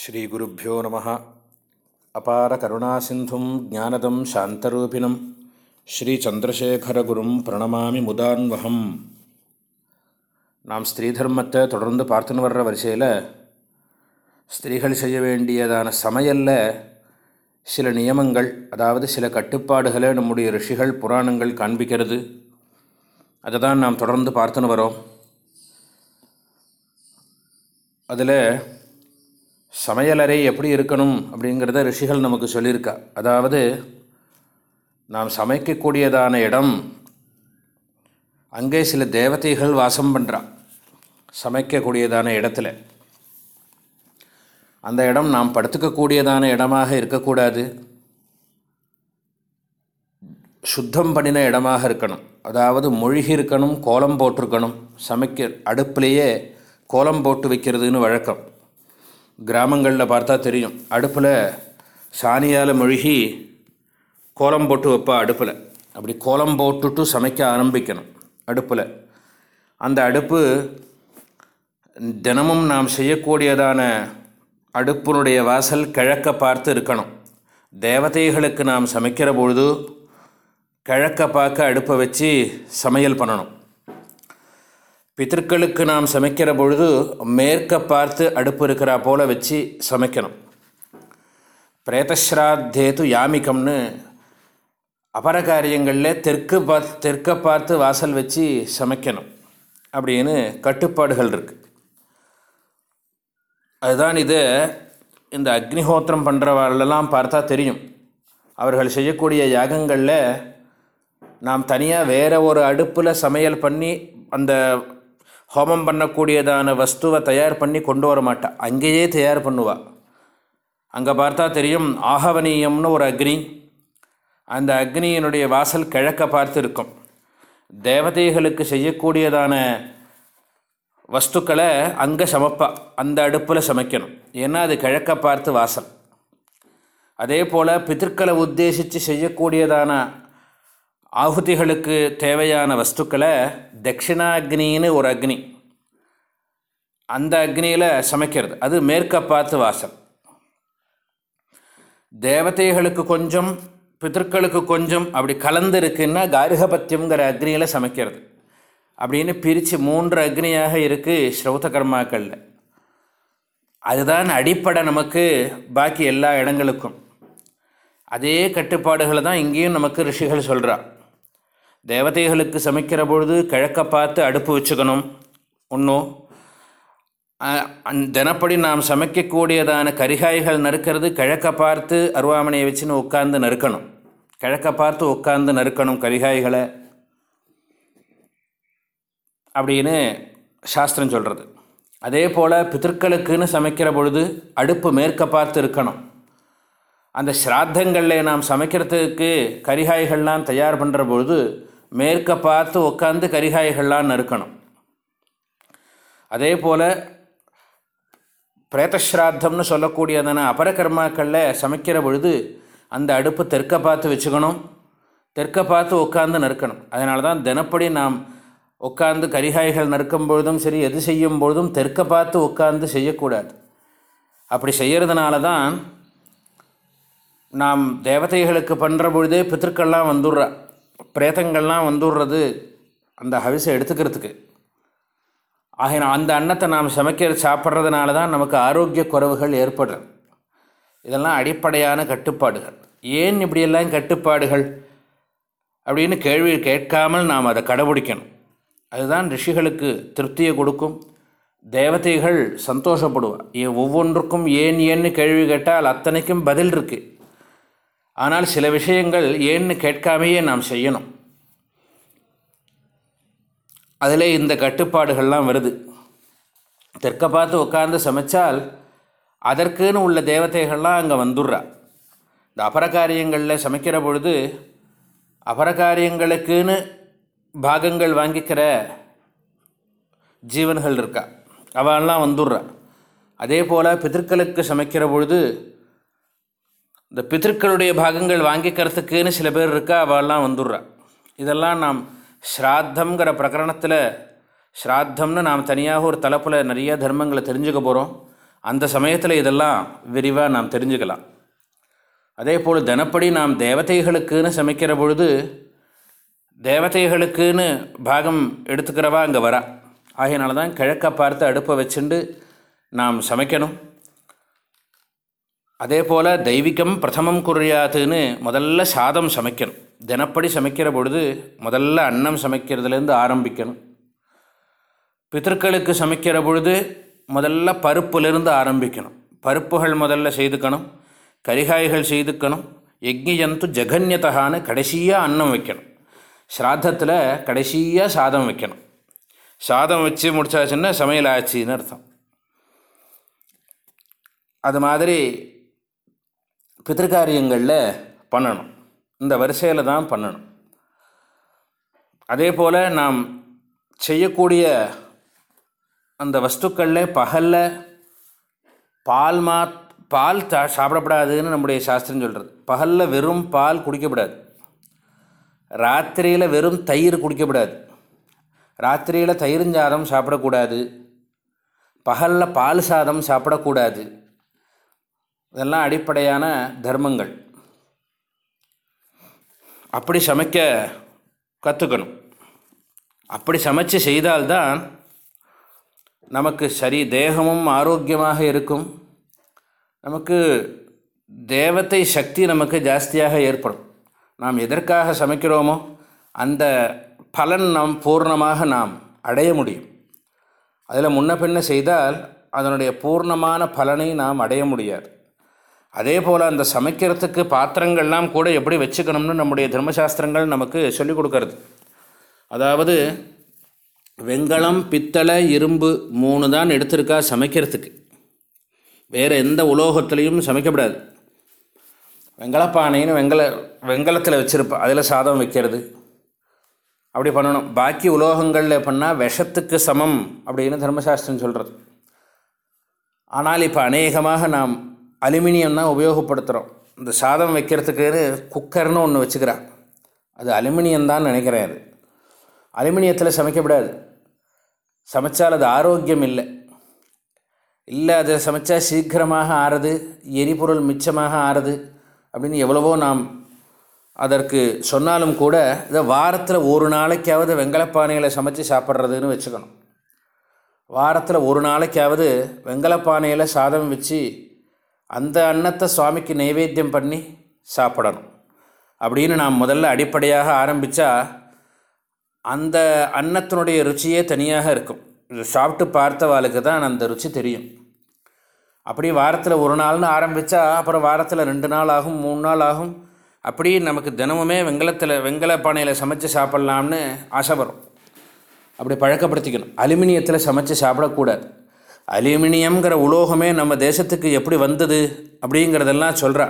ஸ்ரீகுருப்போ நம. அபார கருணாசிந்தும் ஜானதம் சாந்தரூபிணம். ஸ்ரீச்சந்திரசேகரகுரும் பிரணமாமி முதான்வகம். நாம் ஸ்திரீ தர்மத்தை தொடர்ந்து பார்த்துன்னு வர்ற வரிசையில் ஸ்திரீகள் செய்ய வேண்டியதான சமையலில் சில நியமங்கள் அதாவது சில கட்டுப்பாடுகளை நம்முடைய ரிஷிகள் புராணங்கள் காண்பிக்கிறது. அதை தான் நாம் தொடர்ந்து பார்த்துன்னு வரோம். அதில் சமையலறை எப்படி இருக்கணும் அப்படிங்கிறத ரிஷிகள் நமக்கு சொல்லியிருக்கா. அதாவது நாம் சமைக்கக்கூடியதான இடம் அங்கே சில தேவதைகள் வாசம் பண்ணுறான் சமைக்கக்கூடியதான இடத்துல. அந்த இடம் நாம் படுத்துக்கக்கூடியதான இடமாக இருக்கக்கூடாது. சுத்தம் பண்ணின இடமாக இருக்கணும். அதாவது மொழிகி இருக்கணும் கோலம் போட்டிருக்கணும். சமைக்க அடுப்புலேயே கோலம் போட்டு வைக்கிறதுன்னு வழக்கம். கிராமங்களில் பார்த்தா தெரியும். அடுப்பில் சாணியால் மொழிகி கோலம் போட்டு வைப்பா அடுப்பில். அப்படி கோலம் போட்டுட்டு சமைக்க ஆரம்பிக்கணும் அடுப்பில். அந்த அடுப்பு தினமும் நாம் செய்யக்கூடியதான அடுப்பினுடைய வாசல் கிழக்க பார்த்து இருக்கணும். தேவதைகளுக்கு நாம் சமைக்கிற பொழுது கிழக்க பார்க்க அடுப்பை வச்சு சமையல் பண்ணணும். பித்தர்களுக்கு நாம் சமைக்கிற பொழுது மேற்க பார்த்து அடுப்பு இருக்கிறா போல் வச்சு சமைக்கணும். பிரேதஸ்ராத்தேது யாமிகம்னு அபர காரியங்களில் தெற்கு பார்த்து தெற்க பார்த்து வாசல் வச்சு சமைக்கணும் அப்படின்னு கட்டுப்பாடுகள் இருக்குது அதுதான் இது இந்த அக்னிஹோத்திரம் பண்ணுறவாளெல்லாம் பார்த்தா தெரியும். அவர்கள் செய்யக்கூடிய யாகங்களில் நாம் தனியாக வேறு ஒரு அடுப்பில் சமையல் பண்ணி அந்த ஹோமம் பண்ணக்கூடியதான வஸ்துவை தயார் பண்ணி கொண்டு வர மாட்டாள் அங்கேயே தயார் பண்ணுவாள் அங்கே பார்த்தா தெரியும் ஆகவனீயம்னு ஒரு அக்னி. அந்த அக்னியினுடைய வாசல் கிழக்க பார்த்து இருக்கும். தேவதைகளுக்கு செய்யக்கூடியதான வஸ்துக்களை அங்கே சமைப்பா. அந்த அடுப்பில் சமைக்கணும். ஏன்னா அது கிழக்க பார்த்து வாசல். அதே போல் பித்திருக்களை உத்தேசித்து செய்யக்கூடியதான ஆகுதிகளுக்கு தேவையான வஸ்துக்களை தட்சிணாக்னின்னு ஒரு அக்னி. அந்த அக்னியில் சமைக்கிறது. அது மேற்க பார்த்து வாசல் தேவதைகளுக்கு கொஞ்சம் பித்தர்களுக்கு கொஞ்சம் அப்படி கலந்து இருக்குன்னா கார்கபத்தியங்கிற அக்னியில் சமைக்கிறது. அப்படின்னு பிரித்து மூன்று அக்னியாக இருக்குது ஸ்ரௌத கர்மாக்களில். அதுதான் அடிப்படை நமக்கு பாக்கி எல்லா இடங்களுக்கும். அதே கட்டுப்பாடுகளை தான் இங்கேயும் நமக்கு ரிஷிகள் சொல்கிறான் தேவதைகளுக்கு சமைக்கிற பொழுது கிழக்க பார்த்து அடுப்பு வச்சுக்கணும். ஒன்றும் தினப்படி நாம் சமைக்கக்கூடியதான கரிகாய்கள் நறுக்கிறது கிழக்க பார்த்து அருவாமனையை வச்சுன்னு உட்காந்து நறுக்கணும். கிழக்க பார்த்து உட்காந்து நறுக்கணும் கரிகாய்களை. அப்படின்னு சாஸ்திரம் சொல்கிறது அதே போல் பித்தர்களுக்குன்னு சமைக்கிற பொழுது அடுப்பு மேற்க பார்த்து இருக்கணும். அந்த ஸ்ராத்தங்களில் நாம் சமைக்கிறதுக்கு கரிகாய்கள்லாம் தயார் பண்ணுற பொழுது மேற்க பார்த்து உட்காந்து கரிகாய்கள்லாம் நறுக்கணும். அதே போல் பிரேதஸ்ராத்தம்னு சொல்லக்கூடியதான அபரகர்மாக்களில் சமைக்கிற பொழுது அந்த அடுப்பு தெற்க பார்த்து வச்சுக்கணும். தெற்க பார்த்து உட்காந்து நறுக்கணும். அதனால தான் தினப்படி நாம் உட்காந்து கரிகாய்கள் நறுக்கும் பொழுதும் சரி எது செய்யும் பொழுதும் தெற்க பார்த்து உட்காந்து செய்யக்கூடாது. அப்படி செய்கிறதுனால தான் நாம் தேவதைகளுக்கு பண்ணுற பொழுதே பித்திருக்கள்லாம் வந்துடுறா. பிரேதங்கள்லாம் வந்துடுறது அந்த ஹவிசை எடுத்துக்கிறதுக்கு. ஆகினா அந்த அன்னத்தை நாம் சமைக்கிற சாப்பிட்றதுனால தான் நமக்கு ஆரோக்கிய குறைவுகள் ஏற்படுறது இதெல்லாம் அடிப்படையான கட்டுப்பாடுகள். ஏன் இப்படியெல்லாம் கட்டுப்பாடுகள்? அப்படின்னு கேள்வி கேட்காமல் நாம் அதை கடைபிடிக்கணும். அதுதான் ரிஷிகளுக்கு திருப்தியை கொடுக்கும். தேவதைகள் சந்தோஷப்படுவார். ஒவ்வொன்றுக்கும் ஏன் ஏன்னு கேள்வி கேட்டால் அத்தனைக்கும் பதில் இருக்குது ஆனால் சில விஷயங்கள் ஏன்னு கேட்காமையே நாம் செய்யணும். அதில் இந்த கட்டுப்பாடுகள்லாம் வருது. தெற்க பார்த்து உட்காந்து சமைச்சால் அதற்குன்னு உள்ள தேவதைகள்லாம் அங்கே வந்துடுறா. இந்த அபரகாரியங்களில் சமைக்கிற பொழுது அபரகாரியங்களுக்குன்னு பாகங்கள் வாங்கிக்கிற ஜீவன்கள் இருக்கா. அவெல்லாம் வந்துடுறா. அதே போல் பிதர்களுக்கு சமைக்கிற பொழுது இந்த பித்திருக்களுடைய பாகங்கள் வாங்கிக்கிறதுக்குன்னு சில பேர் இருக்கா? அவெல்லாம் வந்துடுறா. இதெல்லாம் நாம் ஸ்ராத்தங்கிற பிரகரணத்தில் ஸ்ராத்தம்னு நாம் தனியாக ஒரு தலைப்பில் நிறைய தர்மங்களை தெரிஞ்சுக்க போகிறோம் அந்த சமயத்தில் இதெல்லாம் விரிவாக நாம் தெரிஞ்சுக்கலாம். அதே போல் தினப்படி நாம் தேவதைகளுக்குன்னு சமைக்கிற பொழுது தேவதைகளுக்குன்னு பாகம் எடுத்துக்கிறவா அங்கே வரா. ஆகையினால தான் கிழக்க பார்த்து அடுப்பை வச்சுண்டு நாம் சமைக்கணும். அதே போல் தெய்வீகம் பிரதமம் குறியாத்துன்னு முதல்ல சாதம் சமைக்கணும். தினப்படி சமைக்கிற பொழுது முதல்ல அன்னம் சமைக்கிறதுலேருந்து ஆரம்பிக்கணும். பித்தர்களுக்கு சமைக்கிற பொழுது முதல்ல பருப்புலேருந்து ஆரம்பிக்கணும். பருப்புகள் முதல்ல செய்துக்கணும். கரிகாய்கள் செய்துக்கணும். யக்ஞயந்து ஜெகன்யதகான்னு கடைசியாக அன்னம் வைக்கணும். ஸ்ராத்தத்தில் கடைசியாக சாதம் வைக்கணும். சாதம் வச்சு முடிச்சாச்சுன்னா சமையல் ஆச்சுன்னு அர்த்தம். அது மாதிரி பித்திருக்காரியங்களில் பண்ணணும். இந்த வரிசையில் தான் பண்ணணும். அதே போல் நாம் செய்யக்கூடிய அந்த வஸ்துக்களில் பகலில் பால் மா பால் தா சாப்பிடப்படாதுன்னு நம்முடைய சாஸ்திரம் சொல்கிறது பகலில் வெறும் பால் குடிக்கப்படாது. ராத்திரியில் வெறும் தயிர் குடிக்கப்படாது. ராத்திரியில் தயிர்ஞ்சாதம் சாப்பிடக்கூடாது. பகலில் பால் சாதம் சாப்பிடக்கூடாது. இதெல்லாம் அடிப்படையான தர்மங்கள். அப்படி சமைக்க கற்றுக்கணும் அப்படி சமைச்சு செய்தால்தான் நமக்கு சரி தேகமும் ஆரோக்கியமாக இருக்கும். நமக்கு தேவத்தை சக்தி நமக்கு ஜாஸ்தியாக ஏற்படும். நாம் எதற்காக சமைக்கிறோமோ அந்த பலன் நாம் பூர்ணமாக நாம் அடைய முடியும். அதில் முன்ன பின்ன செய்தால் அதனுடைய பூர்ணமான பலனை நாம் அடைய முடியாது. அதே போல் அந்த சமைக்கிறதுக்கு பாத்திரங்கள்லாம் கூட எப்படி வச்சுக்கணும்னு நம்முடைய தர்மசாஸ்திரங்கள் நமக்கு சொல்லிக் கொடுக்கறது. அதாவது வெங்கலம் பித்தளை இரும்பு மூணு தான் எடுத்திருக்கா சமைக்கிறதுக்கு. வேறு எந்த உலோகத்துலேயும் சமைக்கப்படாது. வெங்கலப்பானைன்னு வெங்கல வெங்கலத்தில் வச்சுருப்பா அதில் சாதம் வைக்கிறது. அப்படி பண்ணணும். பாக்கி உலோகங்களில் பண்ணால் விஷத்துக்கு சமம் அப்படின்னு தர்மசாஸ்திரம் சொல்கிறது ஆனால் இப்போ அநேகமாக நாம் அலுமினியம் தான் உபயோகப்படுத்துகிறோம் இந்த சாதம் வைக்கிறதுக்கு குக்கர்னு ஒன்று வச்சுக்கிறான் அது அலுமினியம் தான் நினைக்கிறேன் அது. அலுமினியத்தில் சமைக்கப்படாது. சமைச்சால் அது ஆரோக்கியம் இல்லை. இல்லை அதை சமைச்சா சீக்கிரமாக ஆறுது எரிபொருள் மிச்சமாக ஆறுது அப்படின்னு எவ்வளவோ நாம் அதற்கு சொன்னாலும் கூட இதை வாரத்தில் ஒரு நாளைக்காவது வெங்கலப்பானையில் சமைச்சு சாப்பிட்றதுன்னு வச்சுக்கணும். வாரத்தில் ஒரு நாளைக்காவது வெங்கலப்பானையில் சாதம் வச்சு அந்த அன்னத்தை சுவாமிக்கு நைவேத்தியம் பண்ணி சாப்பிடணும். அப்படின்னு நாம் முதல்ல அடிப்படையாக ஆரம்பித்தா அந்த அன்னத்தினுடைய ருச்சியே தனியாக இருக்கும். இது சாப்பிட்டு பார்த்தவாளுக்கு தான் அந்த ருச்சி தெரியும். அப்படி வாரத்தில் ஒரு நாள்னு ஆரம்பித்தா அப்புறம் வாரத்தில் ரெண்டு நாள் ஆகும் மூணு நாள் ஆகும். அப்படி நமக்கு தினமுமே வெங்கலத்தில் வெங்கல பானையில் சமைச்சு சாப்பிட்லாம்னு ஆசை வரும். அப்படி பழக்கப்படுத்திக்கணும். அலுமினியத்தில் சமைச்சு சாப்பிடக்கூடாது. அலுமினியம்ங்கிற உலோகமே நம்ம தேசத்துக்கு எப்படி வந்தது அப்படிங்கிறதெல்லாம் சொல்கிறா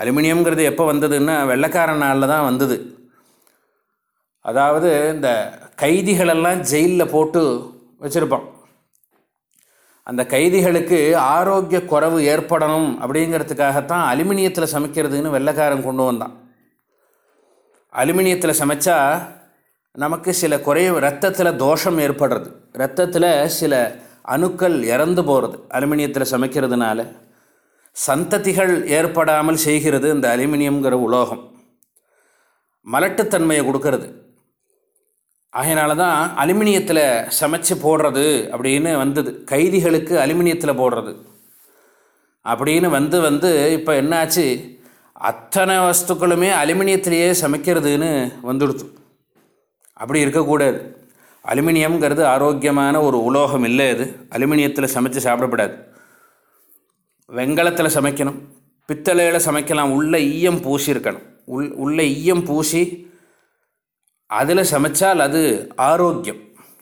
அலுமினியம்ங்கிறது எப்போ வந்ததுன்னா வெள்ளக்காரனால் நாளில் தான் வந்தது. அதாவது இந்த கைதிகளெல்லாம் ஜெயிலில் போட்டு வச்சுருப்பான். அந்த கைதிகளுக்கு ஆரோக்கிய குறைவு ஏற்படணும் அப்படிங்கிறதுக்காகத்தான் அலுமினியத்தில் சமைக்கிறதுன்னு வெள்ளைக்காரன் கொண்டு வந்தான். அலுமினியத்தில் சமைச்சா நமக்கு சில குறைவு ரத்தத்தில் தோஷம் ஏற்படுறது. ரத்தத்தில் சில அணுக்கள் இறந்து போகிறது அலுமினியத்தில் சமைக்கிறதுனால. சந்ததிகள் ஏற்படாமல் செய்கிறது இந்த அலுமினியம்ங்கிற உலோகம். மலட்டுத்தன்மையை கொடுக்கறது. அதனால தான் அலுமினியத்தில் சமைச்சு போடுறது அப்படின்னு வந்தது. கைதிகளுக்கு அலுமினியத்தில் போடுறது. அப்படின்னு வந்து வந்து இப்போ என்னாச்சு? அத்தனை வஸ்துக்களுமே அலுமினியத்திலேயே சமைக்கிறதுன்னு வந்துடுச்சு அப்படி இருக்கக்கூடாது. அலுமினியம்ங்கிறது ஆரோக்கியமான ஒரு உலோகம் இல்லை அது. அலுமினியத்தில் சமைச்சு சாப்பிடப்படாது. வெங்கலத்தில் சமைக்கணும். பித்தளையில் சமைக்கலாம். உள்ள ஈயம் பூசி இருக்கணும். உள் உள்ள ஈயம் பூசி அதில் சமைச்சால் அது ஆரோக்கியம்.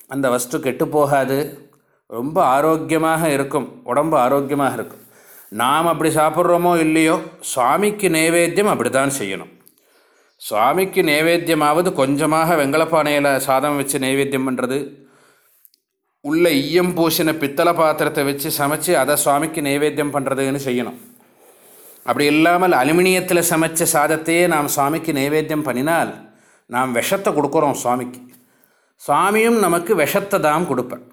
அந்த வஸ்து கெட்டு போகாது. ரொம்ப ஆரோக்கியமாக இருக்கும். உடம்பு ஆரோக்கியமாக இருக்கும். நாம் அப்படி சாப்பிட்றோமோ இல்லையோ சுவாமிக்கு நைவேத்தியம் அப்படி தான் செய்யணும். சுவாமிக்கு நைவேத்தியமாவது கொஞ்சமாக வெங்கலப்பானையில் சாதம் வச்சு நைவேத்தியம் பண்ணுறது உள்ள ஈயம் பூசின பித்தளை பாத்திரத்தை வச்சு சமைச்சு அதை சுவாமிக்கு நைவேத்தியம் பண்ணுறதுன்னு செய்யணும். அப்படி இல்லாமல் அலுமினியத்தில் சமைச்ச சாதத்தையே நாம் சுவாமிக்கு நைவேத்தியம் பண்ணினால் நாம் விஷத்தை கொடுக்குறோம் சுவாமிக்கு. சுவாமியும் நமக்கு விஷத்தை தான் கொடுப்பேன்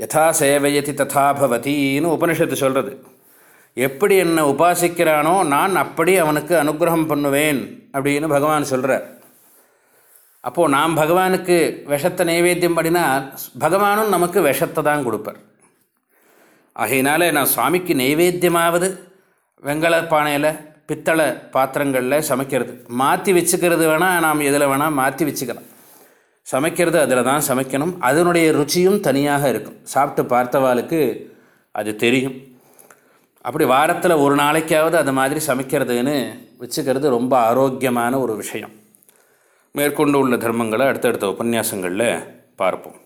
யதா சேவையதி ததா பவதின்னு உபனிஷத்து சொல்கிறது எப்படி என்னை உபாசிக்கிறானோ நான் அப்படி அவனுக்கு அனுகிரகம் பண்ணுவேன் அப்படின்னு பகவான் சொல்கிறார் அப்போது நாம் பகவானுக்கு விஷத்தை நைவேத்தியம் பண்ணினால் பகவானும் நமக்கு விஷத்தை தான் கொடுப்பார். ஆகையினால நான் சுவாமிக்கு நைவேத்தியமாவது வெங்கல பானையில் பித்தளை பாத்திரங்களில் சமைக்கிறது. மாற்றி வச்சுக்கிறது வேணால் நாம் எதில் வேணால் மாற்றி வச்சுக்கலாம். சமைக்கிறது அதில் தான் சமைக்கணும். அதனுடைய ருச்சியும் தனியாக இருக்கும். சாப்பிட்டு பார்த்தவாளுக்கு அது தெரியும். அப்படி வாரத்தில் ஒரு நாளைக்காவது அது மாதிரி சமைக்கிறதுன்னு வச்சுக்கிறது ரொம்ப ஆரோக்கியமான ஒரு விஷயம். மேற்கொண்டு உள்ள தர்மங்களை அடுத்தடுத்த உபன்யாசங்களில் பார்ப்போம்.